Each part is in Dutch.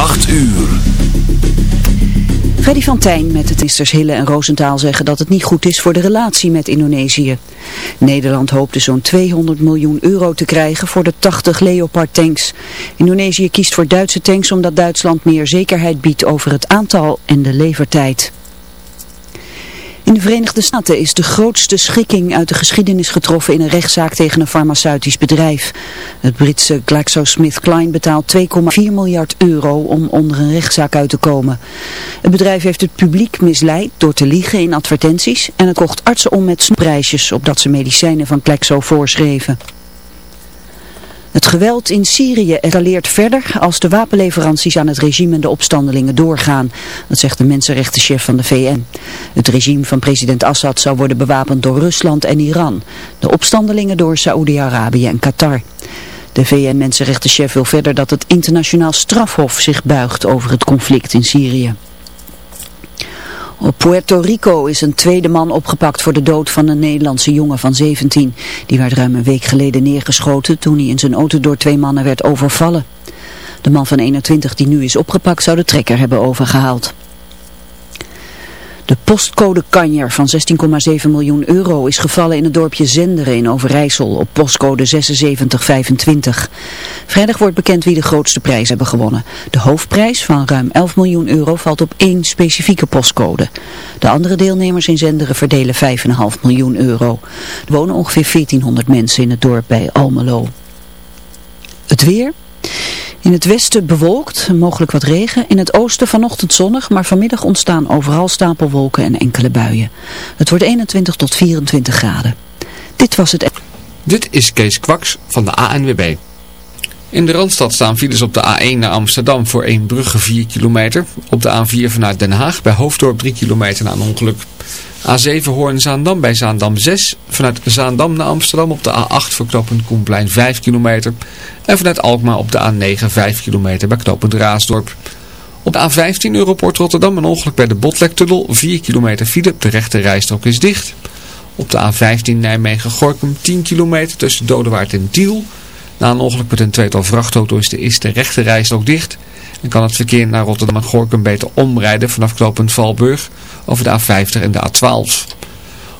8 uur. Freddy van Tijn met het ministers Hille en Roosentaal zeggen dat het niet goed is voor de relatie met Indonesië. Nederland hoopte zo'n 200 miljoen euro te krijgen voor de 80 Leopard tanks. Indonesië kiest voor Duitse tanks omdat Duitsland meer zekerheid biedt over het aantal en de levertijd. In de Verenigde Staten is de grootste schikking uit de geschiedenis getroffen in een rechtszaak tegen een farmaceutisch bedrijf. Het Britse GlaxoSmithKline betaalt 2,4 miljard euro om onder een rechtszaak uit te komen. Het bedrijf heeft het publiek misleid door te liegen in advertenties en het kocht artsen om met prijsjes opdat ze medicijnen van Glaxo voorschreven. Het geweld in Syrië escaleert verder als de wapenleveranties aan het regime en de opstandelingen doorgaan. Dat zegt de mensenrechtenchef van de VN. Het regime van president Assad zou worden bewapend door Rusland en Iran. De opstandelingen door Saoedi-Arabië en Qatar. De VN-mensenrechtenchef wil verder dat het internationaal strafhof zich buigt over het conflict in Syrië. Op Puerto Rico is een tweede man opgepakt voor de dood van een Nederlandse jongen van 17. Die werd ruim een week geleden neergeschoten toen hij in zijn auto door twee mannen werd overvallen. De man van 21 die nu is opgepakt zou de trekker hebben overgehaald. De postcode kanjer van 16,7 miljoen euro is gevallen in het dorpje Zenderen in Overijssel op postcode 7625. Vrijdag wordt bekend wie de grootste prijs hebben gewonnen. De hoofdprijs van ruim 11 miljoen euro valt op één specifieke postcode. De andere deelnemers in Zenderen verdelen 5,5 miljoen euro. Er wonen ongeveer 1400 mensen in het dorp bij Almelo. Het weer... In het westen bewolkt, mogelijk wat regen. In het oosten vanochtend zonnig, maar vanmiddag ontstaan overal stapelwolken en enkele buien. Het wordt 21 tot 24 graden. Dit was het... Dit is Kees Kwaks van de ANWB. In de Randstad staan files op de A1 naar Amsterdam voor 1 brugge 4 kilometer. Op de A4 vanuit Den Haag bij Hoofddorp 3 kilometer na een ongeluk. A7 Hoorn-Zaandam bij Zaandam 6. Vanuit Zaandam naar Amsterdam op de A8 voor knooppunt Koenplein 5 kilometer. En vanuit Alkmaar op de A9 5 kilometer bij knooppunt Raasdorp. Op de A15 Europort Rotterdam een ongeluk bij de Botlektunnel. 4 kilometer file, de rechte rijstrook is dicht. Op de A15 Nijmegen-Gorkum 10 kilometer tussen Dodewaard en Tiel. Na een ongeluk met een tweetal vrachtauto's is de, rechte rijstrook dicht... En kan het verkeer naar Rotterdam en Gorkum beter omrijden vanaf knooppunt Valburg over de A50 en de A12.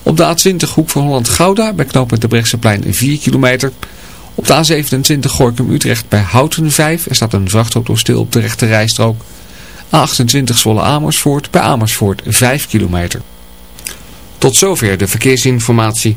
Op de A20 Hoek van Holland-Gouda bij knooppunt de Brechtseplein 4 kilometer. Op de A27 Gorkum-Utrecht bij Houten 5. Er staat een vrachtauto stil op de rechte rijstrook. A28 Zwolle-Amersfoort bij Amersfoort 5 kilometer. Tot zover de verkeersinformatie.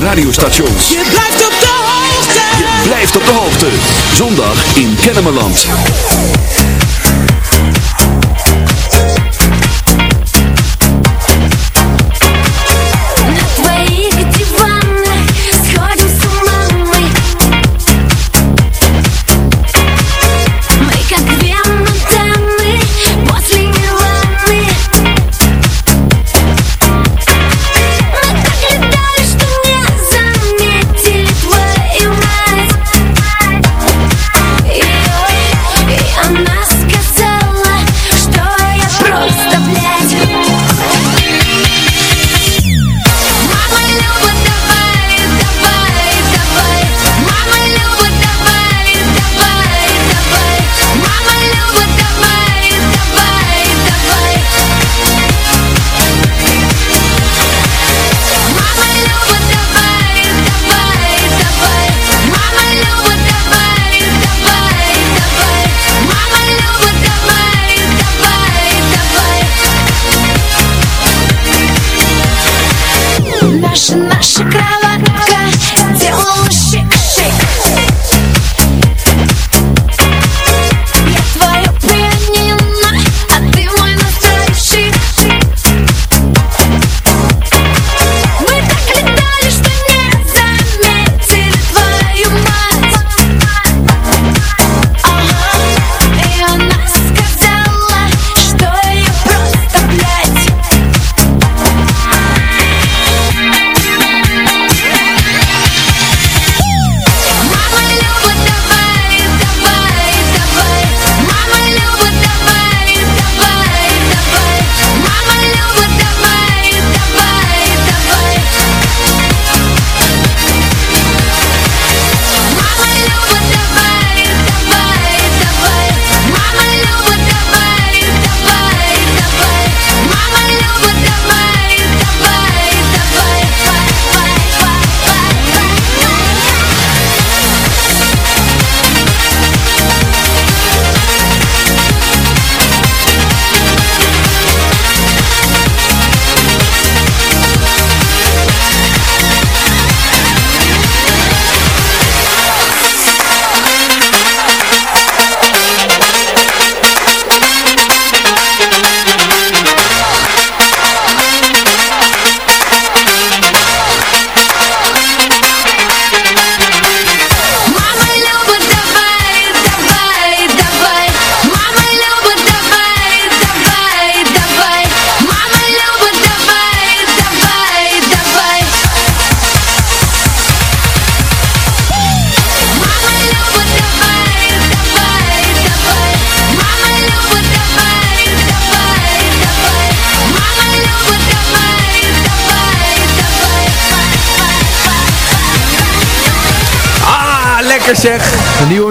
radiostations. Je blijft op de hoogte. Je blijft op de hoogte. Zondag in Kennemerland.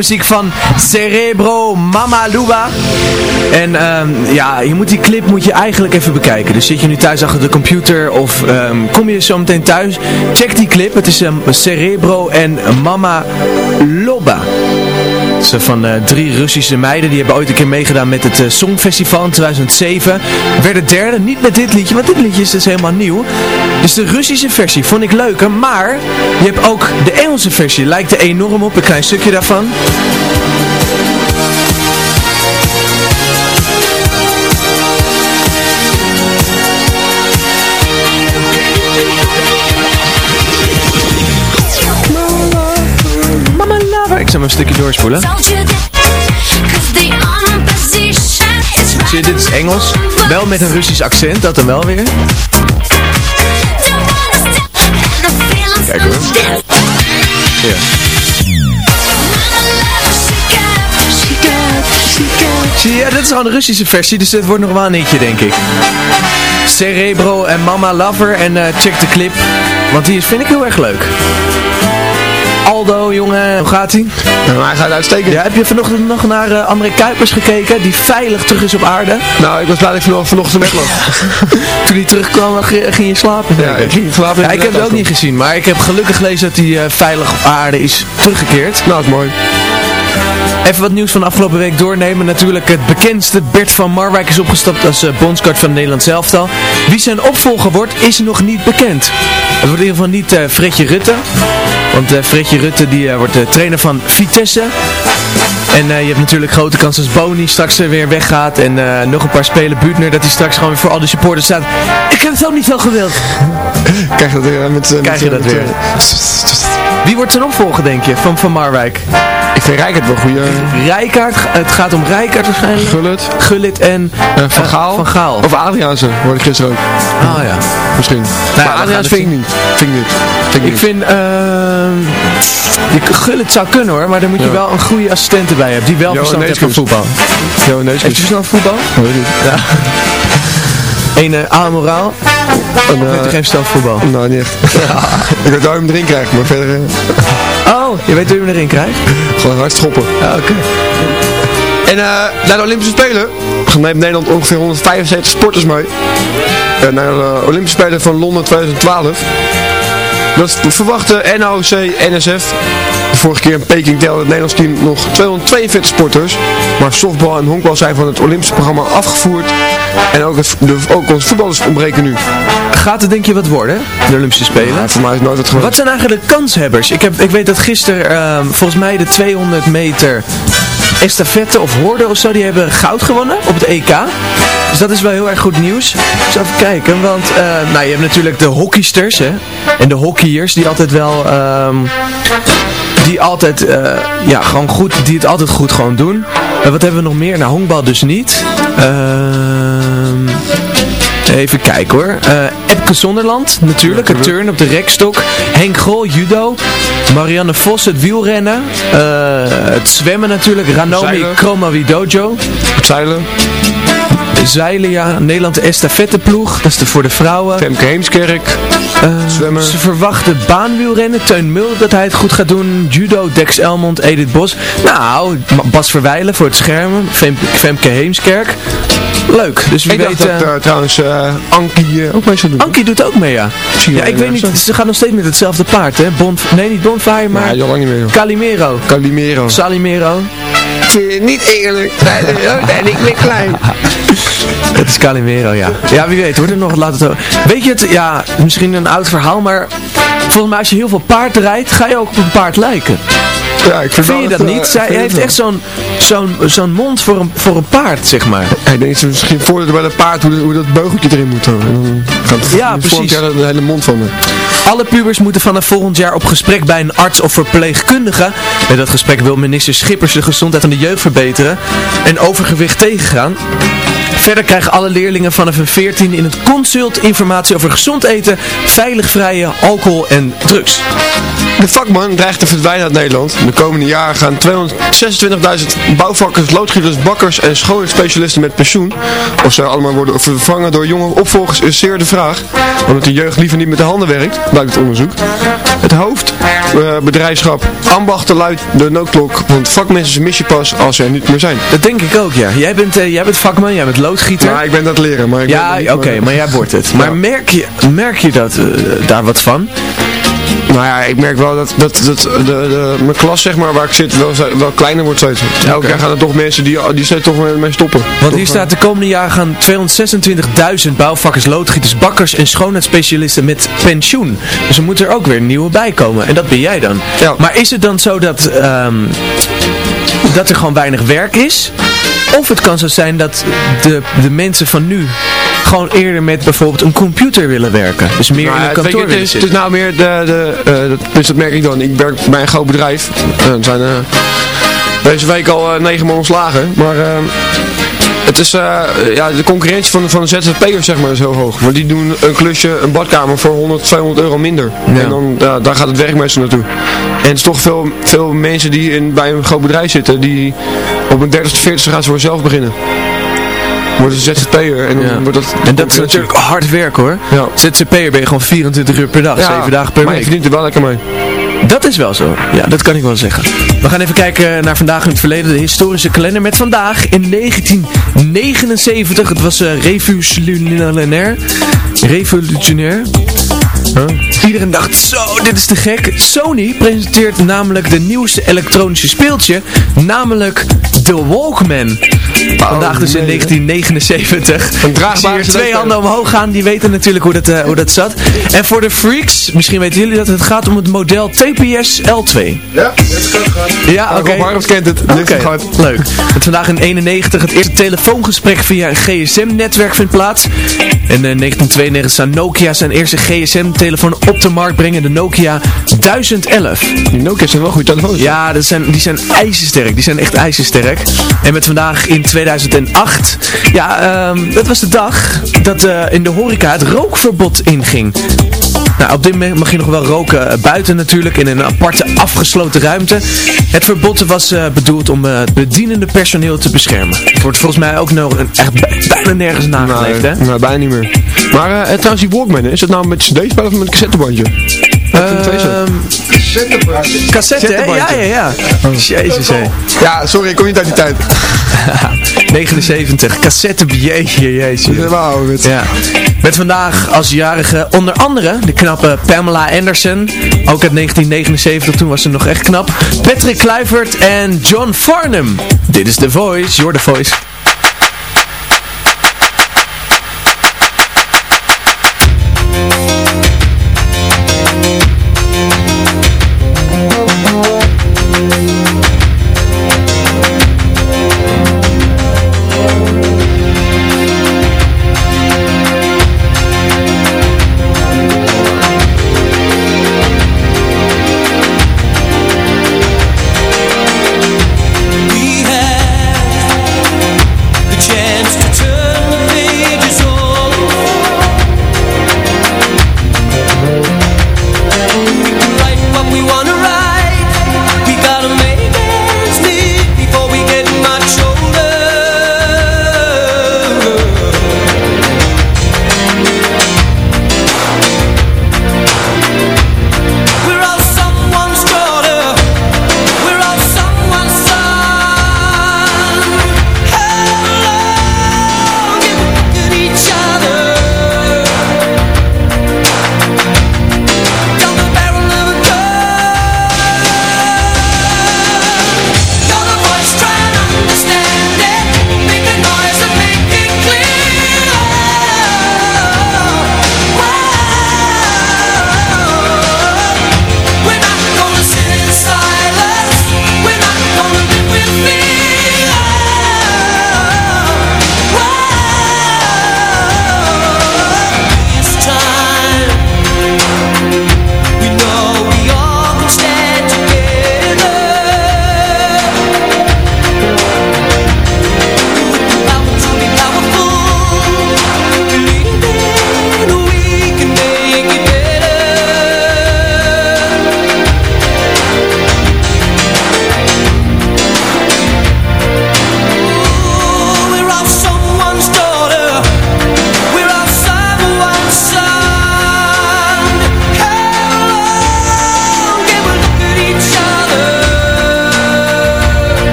Muziek van Cerebro Mama Luba. En ehm, ja, je moet die clip moet je eigenlijk even bekijken. Dus zit je nu thuis achter de computer of ehm, kom je zo meteen thuis. Check die clip. Het is ehm, Cerebro en Mama Loba. Ze van eh, drie Russische meiden. Die hebben ooit een keer meegedaan met het eh, Songfestival in 2007. Werden derde. Niet met dit liedje, want dit liedje is dus helemaal nieuw. Dus de Russische versie vond ik leuker. Maar je hebt ook de Engelse versie. Lijkt er enorm op. Een klein stukje daarvan. Mama lover. Ik zal maar een stukje doorspoelen. Zie je, dit is Engels. Wel met een Russisch accent, dat dan wel weer. Kijk hoor. Ja. Zie je, dit is gewoon de Russische versie, dus dit wordt nog wel een hitje, denk ik. Cerebro en Mama Lover en eh, check de clip, want die is, vind ik heel erg leuk. Aldo, jongen, hoe gaat hij? hij gaat uitstekend. Ja, heb je vanochtend nog naar eh, André Kuipers gekeken, die veilig terug is op aarde? Nou, ik was blij dat ik vanochtend, vanochtend wegloop. Toen hij terugkwam, g- ging je slapen? Ja, ik ging slapen. Ja, ik heb het ook niet gezien, maar ik heb gelukkig gelezen dat hij eh, veilig op aarde is teruggekeerd. Nou, dat is mooi. Even wat nieuws van de afgelopen week doornemen. Natuurlijk het bekendste Bert van Marwijk is opgestapt als uh, bondscoach van het Nederlands elftal. Wie zijn opvolger wordt is nog niet bekend. Het wordt in ieder geval niet uh, Fredje Rutte. Want uh, Fredje Rutte die, wordt de trainer van Vitesse. En je hebt natuurlijk grote kans als Boni straks weer weggaat. En nog een paar spelen. Buutner dat hij straks gewoon weer voor al die supporters staat. Ik heb het ook niet zo gewild. Krijg je dat weer met... Krijg je dat weer. Wie wordt zijn opvolger denk je van Van Marwijk? Ik vind Rijkaard wel goede. Rijkaard, het gaat om Rijkaard waarschijnlijk. Gullit. Gullit en uh, Van, Gaal. van Gaal. Of Adriaanse, hoorde ik gisteren ook. Oh ja. Misschien. Nou, maar Adriaanse vind ik niet. Vind ik niet. Vind ik, ik vind, uh, Gullit zou kunnen hoor, maar dan moet je ja. wel een goede assistent erbij hebben. Die wel verstand heeft van voetbal. Jo, nee, Heeft verstand van voetbal? Ja. Een uh, amoraal. En, uh, Heeft hij geen verstand van voetbal? Nou, niet echt. ik weet dat je hem erin krijgt, maar verder... Uh... Oh, je weet hoe je hem erin krijgt? Gewoon hard schoppen. Ja, oké. Okay. En uh, naar de Olympische Spelen neemt Nederland ongeveer 175 sporters mee. Uh, naar de Olympische Spelen van Londen 2012. Dat verwachte NOC, NSF. Vorige keer in Peking telde het Nederlands team nog 242 sporters. Maar softbal en honkbal zijn van het Olympische programma afgevoerd. En ook, het, de, ook onze voetballers ontbreken nu. Gaat het denk je wat worden, de Olympische Spelen? Ja, voor mij is nooit wat gebeurd. Wat zijn eigenlijk de kanshebbers? Ik, heb, ik weet dat gisteren uh, volgens mij de 200 meter estafette of horde of zo, die hebben goud gewonnen op het EK. Dus dat is wel heel erg goed nieuws. Dus even kijken, want uh, nou, je hebt natuurlijk de hockeysters hè, en de hockeyers die altijd wel... Um, die altijd, uh, ja, gewoon goed, die het altijd goed gewoon doen. Uh, wat hebben we nog meer? Nou, honkbal dus niet. Ehm... Even kijken hoor. Epke Zonderland, natuurlijk. Het turn op de rekstok. Henk Grol, judo. Marianne Vos, het wielrennen. Uh, het zwemmen natuurlijk. Ranomi Kromawi Dojo. Het zeilen. Zeilen, ja. Nederland de estafetteploeg. Dat is de voor de vrouwen. Femke Heemskerk. Uh, zwemmen. Ze verwachten baanwielrennen. Teun Mulder dat hij het goed gaat doen. Judo, Dex Elmond, Edith Bos. Nou, Bas Verwijlen voor het schermen. Femke, Femke Heemskerk. Leuk, dus wie ik weet... dacht dat uh, trouwens uh, Ankie uh, ook mee zou doen. Ankie doet ook mee, ja. Ja, ik weet niet, ze gaan nog steeds met hetzelfde paard, hè. Bond, nee, niet Bonfire, maar... Ja, niet meer. Calimero. Calimero. Salimero. Vind je niet eerlijk? En ik ben klein. Het is Calimero, ja. Ja, wie weet, wordt er nog laat het Weet je het, ja, misschien een oud verhaal, maar volgens mij als je heel veel paard rijdt, ga je ook op een paard lijken. Ja, ik vind, vind je dat niet? Zij heeft echt zo'n zo'n zo'n mond voor een, voor een paard, zeg maar. Hij denkt misschien voordat bij een paard hoe, hoe dat beugeltje erin moet. En dan gaat ja, precies. jaar de hele mond van me. Alle pubers moeten vanaf volgend jaar op gesprek bij een arts of verpleegkundige. Bij dat gesprek wil minister Schippers de gezondheid van de jeugd verbeteren en overgewicht tegengaan. Verder krijgen alle leerlingen vanaf een 14 in het consult informatie over gezond eten, veilig vrije alcohol en drugs. De vakman dreigt te verdwijnen uit Nederland. De komende jaren gaan 226.000 bouwvakkers, loodgieters, bakkers en schoonheidsspecialisten met pensioen. Of ze allemaal worden vervangen door jonge opvolgers is zeer de vraag. Omdat de jeugd liever niet met de handen werkt, blijkt het onderzoek. Het hoofdbedrijfschap uh, ambachten luidt de noodklok, want vakmensen mis je pas als ze er niet meer zijn. Dat denk ik ook, ja. Jij bent, uh, jij bent vakman, jij bent loodgieter. Ja, ik ben dat leren, maar ik Ja, oké, okay, maar jij wordt het. Maar ja. merk, je, merk je dat, uh, daar wat van? Nou ja, ik merk wel dat, dat, dat de, de, mijn klas zeg maar, waar ik zit wel, wel kleiner wordt steeds. Elke okay. jaar gaan er toch mensen die, die steeds toch mee stoppen. Want hier staat de komende jaren gaan 226.000 bouwvakkers, loodgieters, bakkers en schoonheidsspecialisten met pensioen. Dus er moeten er ook weer nieuwe bij komen. En dat ben jij dan. Ja. Maar is het dan zo dat, um, dat er gewoon weinig werk is? Of het kan zo zijn dat de, de mensen van nu gewoon eerder met bijvoorbeeld een computer willen werken. Dus meer nou, in een kantoor het, is, het is nou meer de, de uh, dat, dus dat merk ik dan. Ik werk bij een groot bedrijf. Uh, er zijn uh, deze week al negen man ontslagen. Maar het is, ja, de concurrentie van, van de ZZP'ers zeg maar is heel hoog. Want die doen een klusje, een badkamer voor 100, 200 euro minder. Ja. En dan, daar gaat het werk meestal naartoe. En het is toch veel, veel mensen die in, bij een groot bedrijf zitten, die op een 30 40 gaan ze voor zelf beginnen wordt een ZZP'er en dan wordt dat... En dat is natuurlijk hard werk hoor. Ja. ZZP'er ben je gewoon 24 uur per dag, ja, 7 dagen per maar week. je verdient er wel lekker mee. Dat is wel zo. Ja, dat kan ik wel zeggen. We gaan even kijken naar vandaag in het verleden. De historische kalender met vandaag in 1979. Het was uh, revolutionair. Revolutionair. Iedereen dacht, zo, dit is te gek. Sony presenteert namelijk de nieuwste elektronische speeltje, namelijk de Walkman. Vandaag dus in nee, hè? Een 1979. Ik zie draagbare twee handen omhoog gaan, die weten natuurlijk hoe dat, eh, hoe dat zat. En voor de freaks, misschien weten jullie dat het gaat om het model TPS L2. Ja, Ja, oké. Harms kent het. Oké, het leuk. Dat vandaag in 91 het eerste telefoongesprek via een gsm-netwerk vindt plaats. En in 1992 zou Nokia zijn eerste gsm-telefoon op de markt brengen, de Nokia 1011. Die Nokia zijn wel goede telefoons. Ja, dat zijn, die zijn ijzersterk. Die zijn echt ijzersterk. En met vandaag in 2008. Ja, ehm, dat was de dag dat eh, in de horeca het rookverbod inging. Nou, op dit moment mag je nog wel roken eh, buiten natuurlijk, in een aparte afgesloten ruimte. Het verbod was eh, bedoeld om het bedienende personeel te beschermen. Het wordt volgens mij ook nog een- echt bij- bijna nergens nageleefd, hè? Nee, bijna niet meer. Maar trouwens, die Walkman, is het nou met cd-spel of met een cassettebandje? Wat cassette, hè? Ja, ja, ja. Jezus, hè. Ja, sorry, ik kom niet uit die tijd. 79, cassette, jeetje, jeetje. Wauw, het. Ja. Met vandaag als jarige onder andere de knappe Pamela Anderson. Ook uit 1979, toen was ze nog echt knap. Patrick Kluivert en John Farnham. Dit is The Voice, Your The Voice.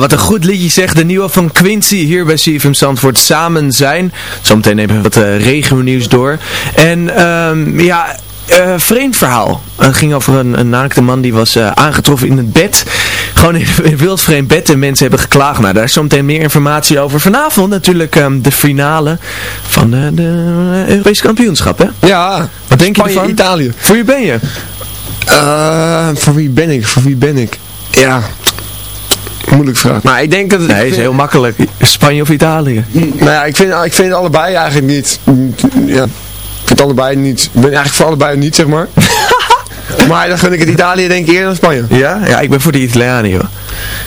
Wat een goed liedje zegt. De nieuwe van Quincy hier bij CFM Zandvoort. Samen zijn. Zometeen nemen we wat uh, regionieuws door. En ehm, ja... eh, vreemd verhaal. Het ging over een, een naakte man die was eh, aangetroffen in het bed. Gewoon in een wildvreemd bed en mensen hebben geklaagd. Nou, daar is zometeen meer informatie over. Vanavond natuurlijk ehm, de finale van de, de Europese kampioenschap, hè? Ja, Wat denk je ervan? Italië. Voor wie ben je? Voor wie ben ik? Voor wie ben ik? Ja, moeilijk vraag. Maar ik denk dat... Nee, is heel makkelijk. Spanje of Italië? Nou ja, ik vind, ik vind allebei eigenlijk niet. Ja, ik vind allebei niet. Ik ben eigenlijk voor allebei niet, zeg maar. Maar dan gun ik het Italië denk ik eerder dan Spanje. Ja? Ja, ik ben voor de Italianen, joh.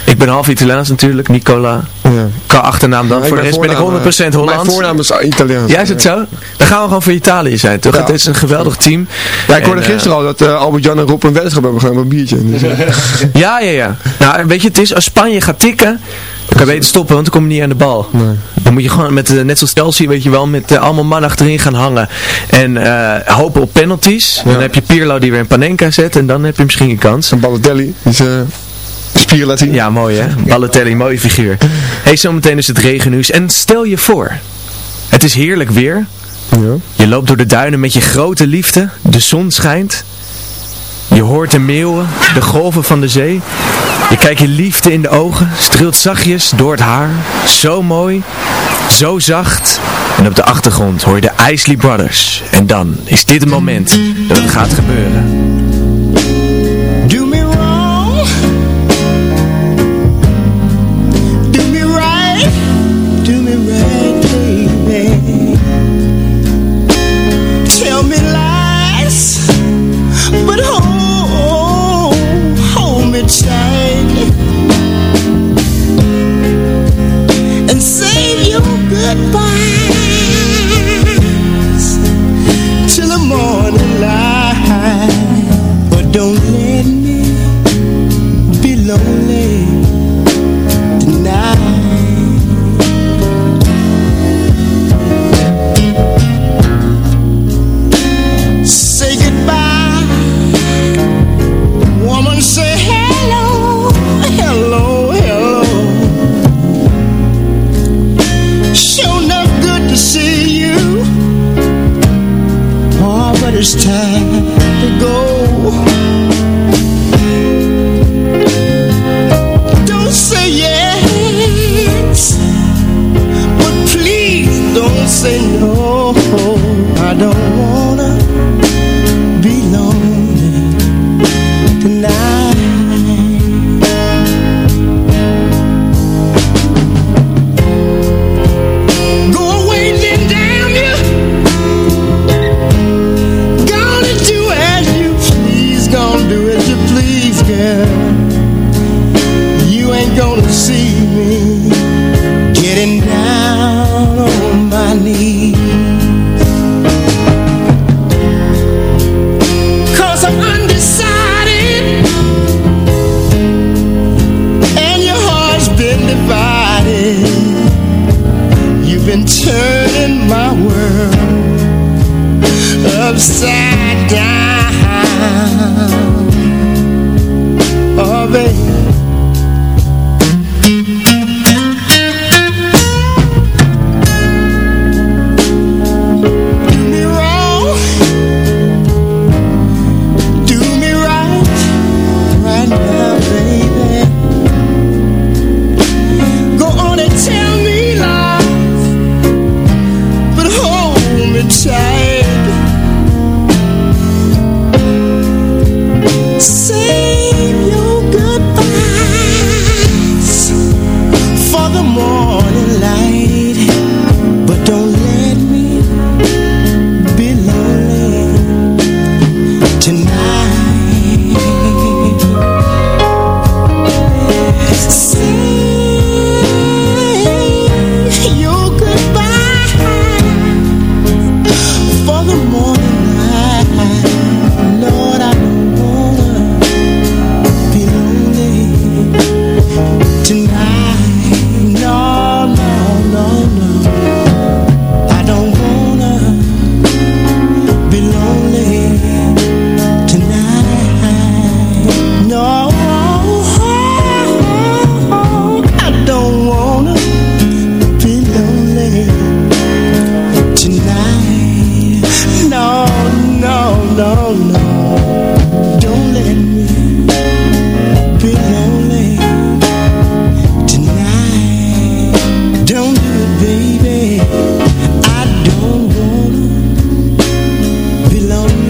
Ik ben half Italiaans natuurlijk, Nicola. Ja. Qua achternaam dan. Voor de rest ben ik 100% voornaam, eh, Hollands. Mijn voornaam is Italiaans. Ja, is het zo? Dan gaan we gewoon voor Italië zijn, toch? Ja. Het is een geweldig team. Ja, ik hoorde En, eh, gisteren al dat eh, Albert-Jan en Rob een weddenschap hebben gedaan met een biertje. Dus, Ja, ja, ja. Nou, weet je, het is als Spanje gaat tikken, dan kan je beter stoppen, want dan kom je niet aan de bal. Dan moet je gewoon met, eh, net zoals Chelsea, weet je wel, met eh, allemaal mannen achterin gaan hangen. En eh, hopen op penalties. Dan heb je Pirlo die weer een Panenka zet en dan heb je misschien een kans. en Balotelli, die is spier laat zien. Ja, mooi hè. Balotelli, mooie figuur. hey, zometeen is het regennieuws. En stel je voor, het is heerlijk weer. Ja. Je loopt door de duinen met je grote liefde. De zon schijnt. Je hoort de meeuwen, de golven van de zee. Je kijkt je liefde in de ogen, streelt zachtjes door het haar. Zo mooi, zo zacht. En op de achtergrond hoor je de Isley Brothers. En dan is dit het moment dat het gaat gebeuren.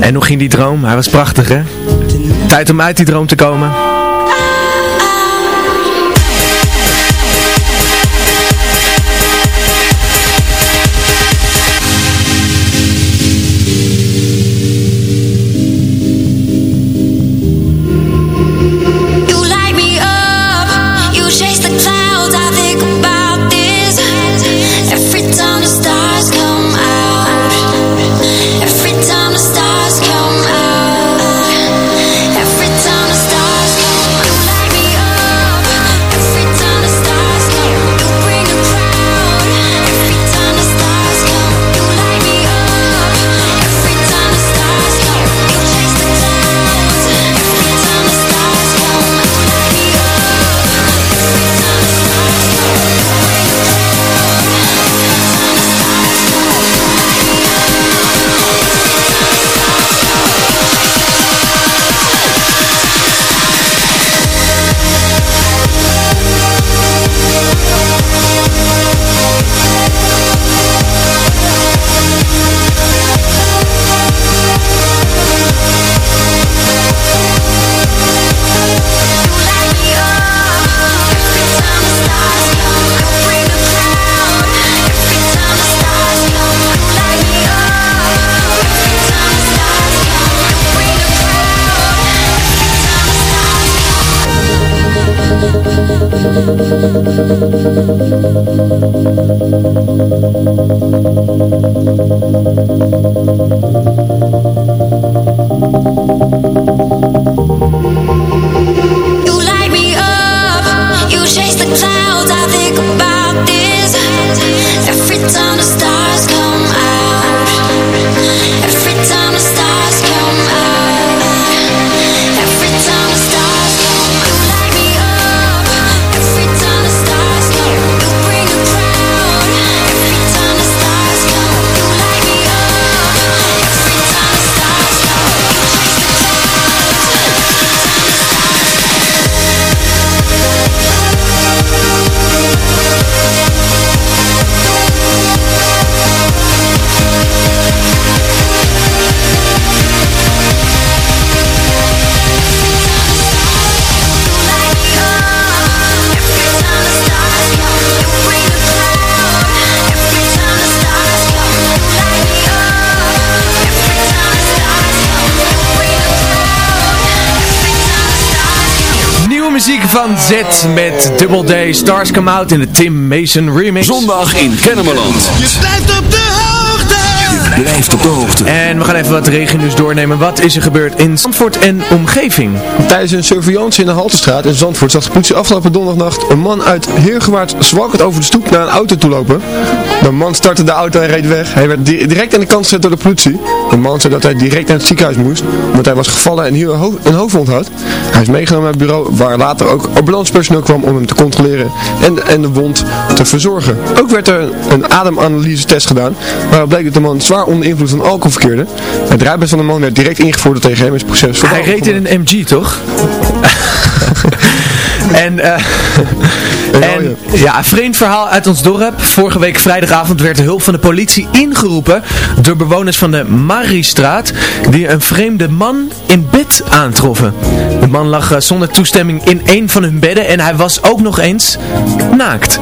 En nog ging die droom? Hij was prachtig hè? Tijd om uit die droom te komen. Thank you. Van Z met Double Day Stars Come Out in de Tim Mason remix. Zondag in Kennemerland. Je blijft op de hoogte. Je blijft op de hoogte. En we gaan even wat regennieuws doornemen. Wat is er gebeurd in Zandvoort en omgeving? Tijdens een surveillance in de Haltestraat in Zandvoort zag de politie afgelopen donderdagnacht een man uit Heergewaard zwakkend over de stoep naar een auto toe lopen. De man startte de auto en reed weg. Hij werd di- direct aan de kant gezet door de politie. De man zei dat hij direct naar het ziekenhuis moest, omdat hij was gevallen en hier een, ho- een hoofdwond had. Hij is meegenomen naar het bureau waar later ook ambulancepersoneel kwam om hem te controleren en, en de wond te verzorgen. Ook werd er een ademanalyse test gedaan, waaruit bleek dat de man zwaar onder invloed van alcohol verkeerde. Het rijbewijs van de man werd direct ingevoerd tegen hem is het proces Hij reed in een MG, toch? en, eh en ja, een vreemd verhaal uit ons dorp. Vorige week vrijdagavond werd de hulp van de politie ingeroepen door bewoners van de Mariestraat die een vreemde man in bed aantroffen. De man lag eh, zonder toestemming in een van hun bedden en hij was ook nog eens naakt.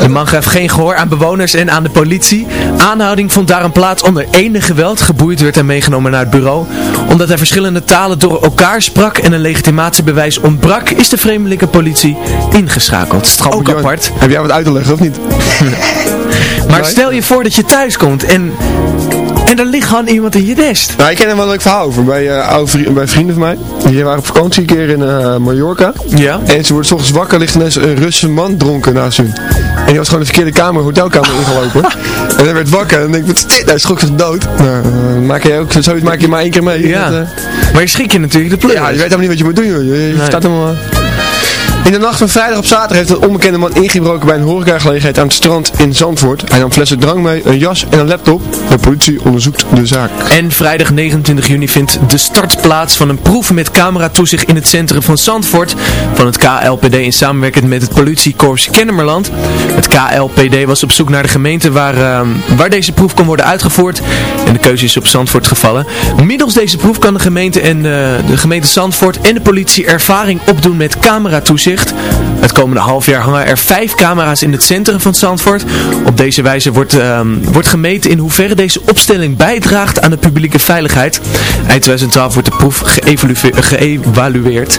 De man gaf geen gehoor aan bewoners en aan de politie. Aanhouding vond daarom plaats onder enig geweld. Geboeid werd en meegenomen naar het bureau. Omdat hij verschillende talen door elkaar sprak en een legitimatiebewijs ontbrak, is de vreemdelijke politie ingeschakeld. Ook apart. Heb jij wat uit te leggen of niet? Maar stel je voor dat je thuis komt en, en er ligt gewoon iemand in je nest. Nou, ik ken er wel een leuk verhaal over. Bij, eh, oude vri- bij vrienden van mij. Die waren op vakantie een keer in eh, Mallorca. Ja. En ze worden 's ochtends wakker, ligt ineens een Russische man dronken naast hun. En die was gewoon de verkeerde kamer, hotelkamer ingelopen. en hij werd wakker en denk ik, wat is dit? Hij schrok zich dood. Nou, eh, maak je ook, zoiets maak je maar één keer mee. Ja. Dat, Maar je schrik je natuurlijk de pleur. ja, je weet helemaal niet wat je moet doen. Joh. Je, je Nee. staat helemaal... In de nacht van vrijdag op zaterdag heeft een onbekende man ingebroken bij een horecagelegenheid aan het strand in Zandvoort. Hij nam flessen drank mee, een jas en een laptop. De politie onderzoekt de zaak. En vrijdag 29 juni vindt de start plaats van een proef met cameratoezicht in het centrum van Zandvoort van het KLPD in samenwerking met het politiekorps Kennemerland. Het KLPD was op zoek naar de gemeente waar, ehm, waar deze proef kon worden uitgevoerd en de keuze is op Zandvoort gevallen. Middels deze proef kan de gemeente, en, eh, de gemeente Zandvoort en de politie ervaring opdoen met cameratoezicht. Het komende half jaar hangen er vijf camera's in het centrum van Zandvoort. Op deze wijze wordt, ehm, wordt gemeten in hoeverre deze opstelling bijdraagt aan de publieke veiligheid. Eind 2012 wordt de proef geëvalueer- geëvalueerd.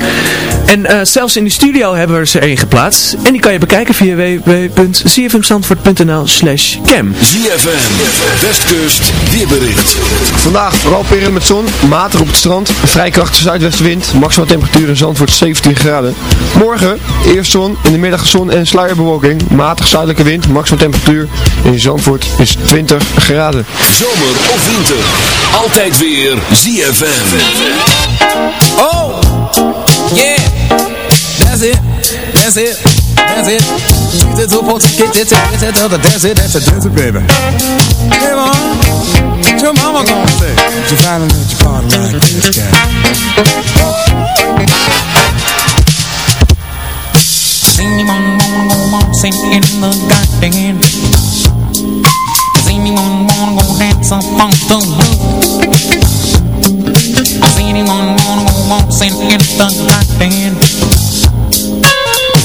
En eh, zelfs in de studio hebben we ze erin geplaatst. En die kan je bekijken via www.cfmzandvoort.nl slash cam. ZFM, Westkust, weerbericht. Vandaag vooral periode met zon, matig op het strand, vrij krachtige zuidwestenwind, maximaal temperatuur in Zandvoort 17 graden. Morgen, eerst zon, in de middag zon en sluierbewolking, matig zuidelijke wind, maximaal temperatuur in Zandvoort is 20 graden. Zomer of winter, altijd weer ZFM. Oh, yeah, that's it, that's it. She's it to get it, get it, that's it, that's it, that's it, baby. Hey, mom, what your mama gonna say? You finally let your like this guy. Does anyone wanna go waltzing in the garden? Does anyone wanna go dance up on the roof? Does anyone wanna go waltzing in the garden?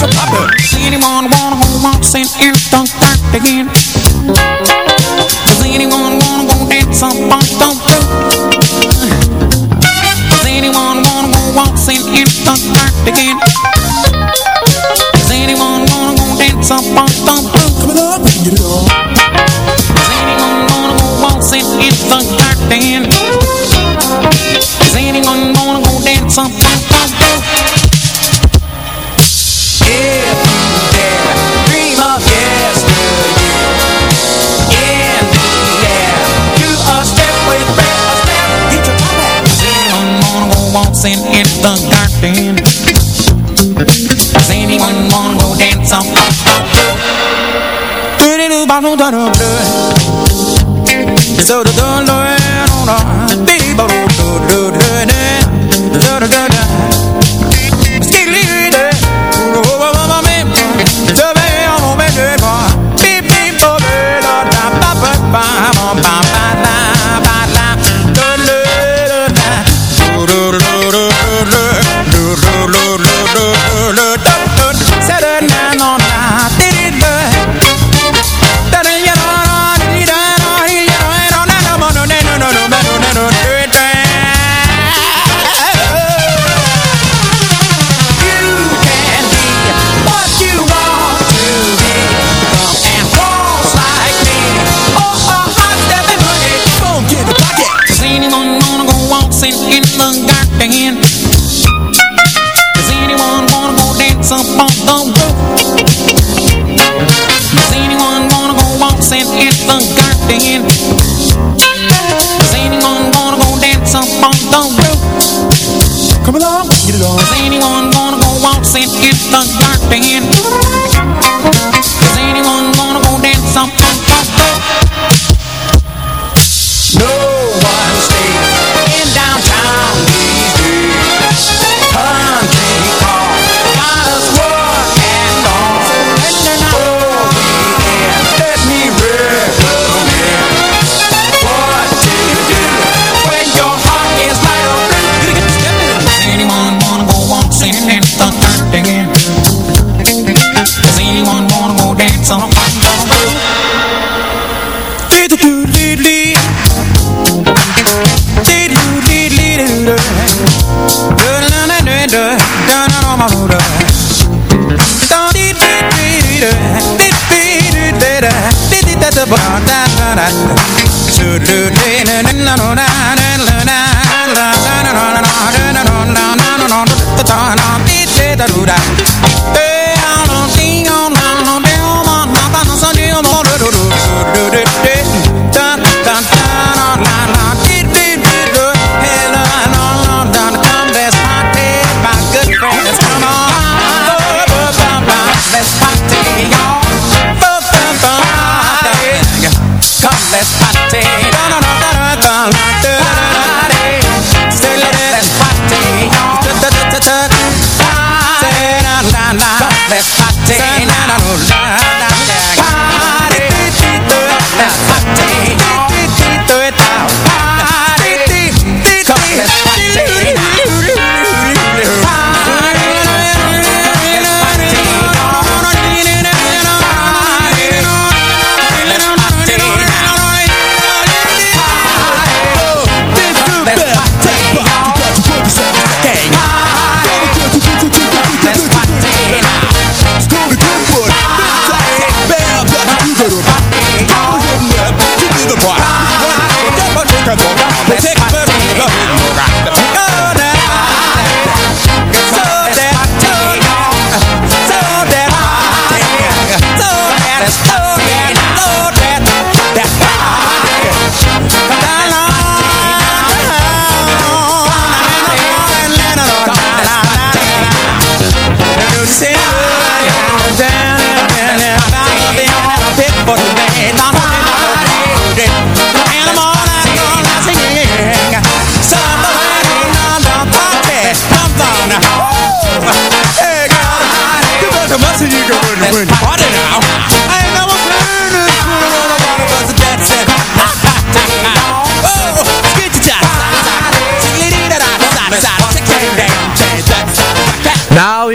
Get to poppin'. Does anyone wanna go waltzing in the garden? Does anyone wanna go dance up on the roof? Does anyone wanna go waltzing in the garden? Does So the Amen.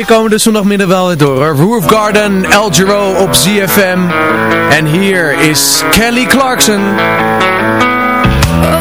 je komende zondagmiddag wel weer door. Roof Garden, El Giro op ZFM. En hier is Kelly Clarkson. Oh,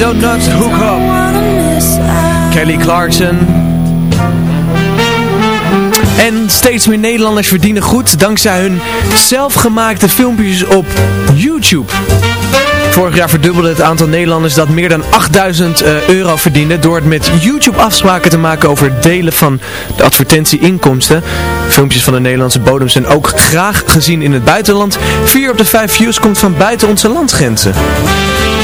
Not hook. Kelly Clarkson. En steeds meer Nederlanders verdienen goed dankzij hun zelfgemaakte filmpjes op YouTube. Vorig jaar verdubbelde het aantal Nederlanders dat meer dan 8000 eh, euro verdiende door het met YouTube afspraken te maken over het delen van de advertentieinkomsten. Filmpjes van de Nederlandse bodem zijn ook graag gezien in het buitenland. 4 op de 5 views komt van buiten onze landsgrenzen.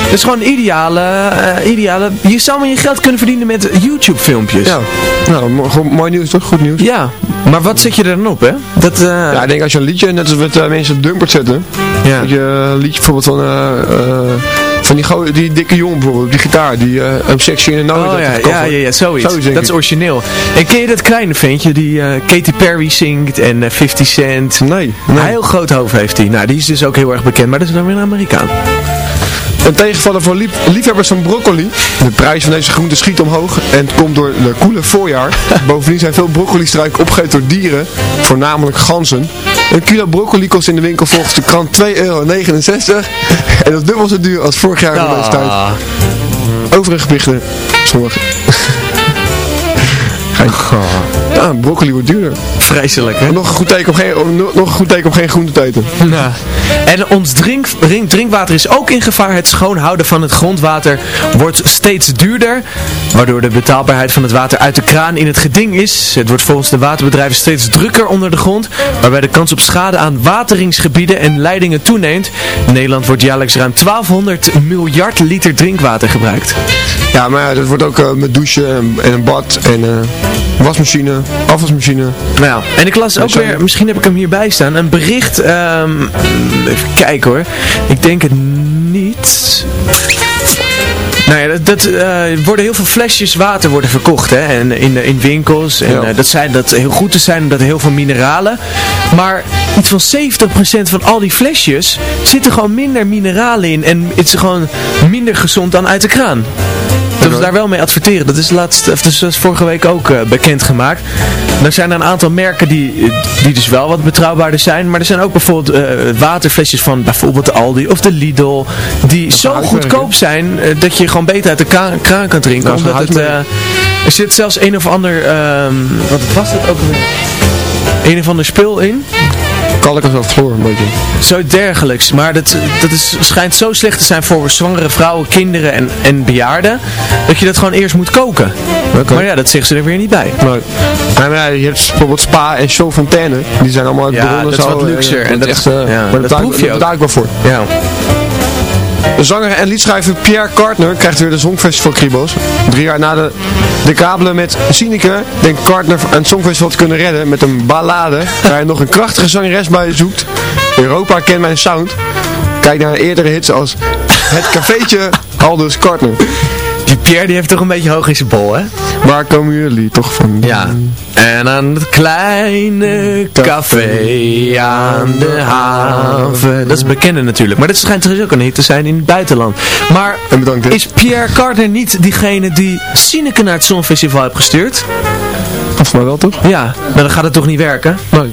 Het is gewoon ideale, eh, ideale... Je zou maar je geld kunnen verdienen met YouTube filmpjes. Ja, nou, mooi nieuws toch? Goed nieuws. Ja, maar wat zet je er dan op, hè? Dat, eh, Ja, ik denk als je een liedje, net als wat eh, mensen op Dumpert zetten. Ja. Dat je een liedje bijvoorbeeld van, van die, die dikke jongen bijvoorbeeld, die gitaar, die eh een sexy in de noot Oh ja, ja, ja, ja, zoiets. dat is origineel. En ken je dat kleine ventje die Katy Perry zingt en eh, 50 Cent? Nee, Een heel groot hoofd heeft hij. Nou, die is dus ook heel erg bekend, maar dat is dan weer een Amerikaan. Een tegenvaller voor lief- liefhebbers van broccoli. De prijs van deze groente schiet omhoog en komt door de koele voorjaar. Bovendien zijn veel broccolistruiken opgegeten door dieren, voornamelijk ganzen. Een kilo broccoli kost in de winkel volgens de krant 2,69 euro. En dat is dubbel zo duur als vorig jaar in deze tijd. Ah. Overige berichten, sommige... Geen... Ja, broccoli wordt duurder. Vreselijk, hè? Nog een goed teken om geen, nog een goed teken om geen groente te eten. Nou, en ons drink, drink- drinkwater is ook in gevaar. Het schoonhouden van het grondwater wordt steeds duurder. Waardoor de betaalbaarheid van het water uit de kraan in het geding is. Het wordt volgens de waterbedrijven steeds drukker onder de grond. Waarbij de kans op schade aan wateringsgebieden en leidingen toeneemt. In Nederland wordt jaarlijks ruim 1200 miljard liter drinkwater gebruikt. Ja, maar ja, dat wordt ook eh, met douchen en, en een bad en eh, wasmachine, afwasmachine. Nou en ik las ook weer, misschien heb ik hem hierbij staan, een bericht, ehm, even kijken hoor, ik denk het niet... Nou ja, dat, dat eh, worden heel veel flesjes water worden verkocht hè, en in, in winkels. En Ja. eh, dat zijn dat heel goed te zijn omdat er heel veel mineralen. Maar iets van 70% van al die flesjes zitten gewoon minder mineralen in. En het is gewoon minder gezond dan uit de kraan. Daar wel mee adverteren. Dat is, laatst, of dus, dat is vorige week ook eh, bekendgemaakt. Er zijn er een aantal merken die, die dus wel wat betrouwbaarder zijn. Maar er zijn ook bijvoorbeeld eh, waterflesjes van bijvoorbeeld de Aldi of de Lidl. Die zo goedkoop zijn eh, dat je gewoon beter uit de kraan kan drinken. Nou, omdat het, eh, er zit zelfs een of ander, ehm, wat was het ook weer? Een of ander spul in. Kalkens of chloor een beetje. Zoiets dergelijks. Maar dat, dat is, schijnt zo slecht te zijn voor zwangere vrouwen, kinderen en, en bejaarden. Dat je dat gewoon eerst moet koken. Maar ja, dat zeggen ze er weer niet bij. Maar, maar ja, je hebt bijvoorbeeld Spa en Show Fontaine. Die zijn allemaal uit Ja, bronnen dat is zo, wat eh, luxer. dat En dat- echt, eh, ja, maar dat ik- proef je daar ook. ik wel voor. Ja. De zanger en liedschrijver Pierre Cartner krijgt weer de Songfestival kriebels. Drie jaar na de, de kabelen met Sineke denkt Cartner aan het Songfestival te kunnen redden met een ballade waar hij nog een krachtige zangeres bij zoekt. Europa kent mijn sound. Kijk naar eerdere hits als Het Cafeetje, Aldous Cartner. Die Pierre die heeft toch een beetje hoog in zijn bol, hè? Waar komen jullie toch van? Ja. En aan het kleine café aan de haven. Dat is bekende natuurlijk. Maar dat schijnt dus ook een hit te zijn in het buitenland. Maar En bedankt. is Pierre Carter niet diegene die Sineke naar het Songfestival heeft gestuurd? Volgens mij wel toch? Ja, maar dan gaat het toch niet werken? Nee.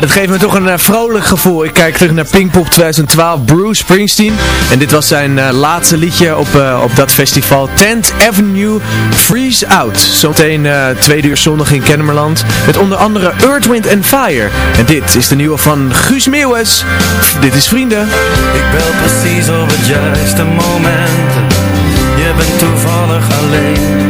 dat geeft me toch een eh, vrolijk gevoel. Ik kijk terug naar Pinkpop 2012, Bruce Springsteen. En dit was zijn eh, laatste liedje op, eh, op dat festival. 10 Avenue Freeze Out. Zometeen tweede uur zondag in Kennemerland. Met onder andere Earthwind Fire. En dit is de nieuwe van Guus Meeuwes. Dit is Vrienden. Ik bel precies op het juiste moment. Je bent toevallig alleen.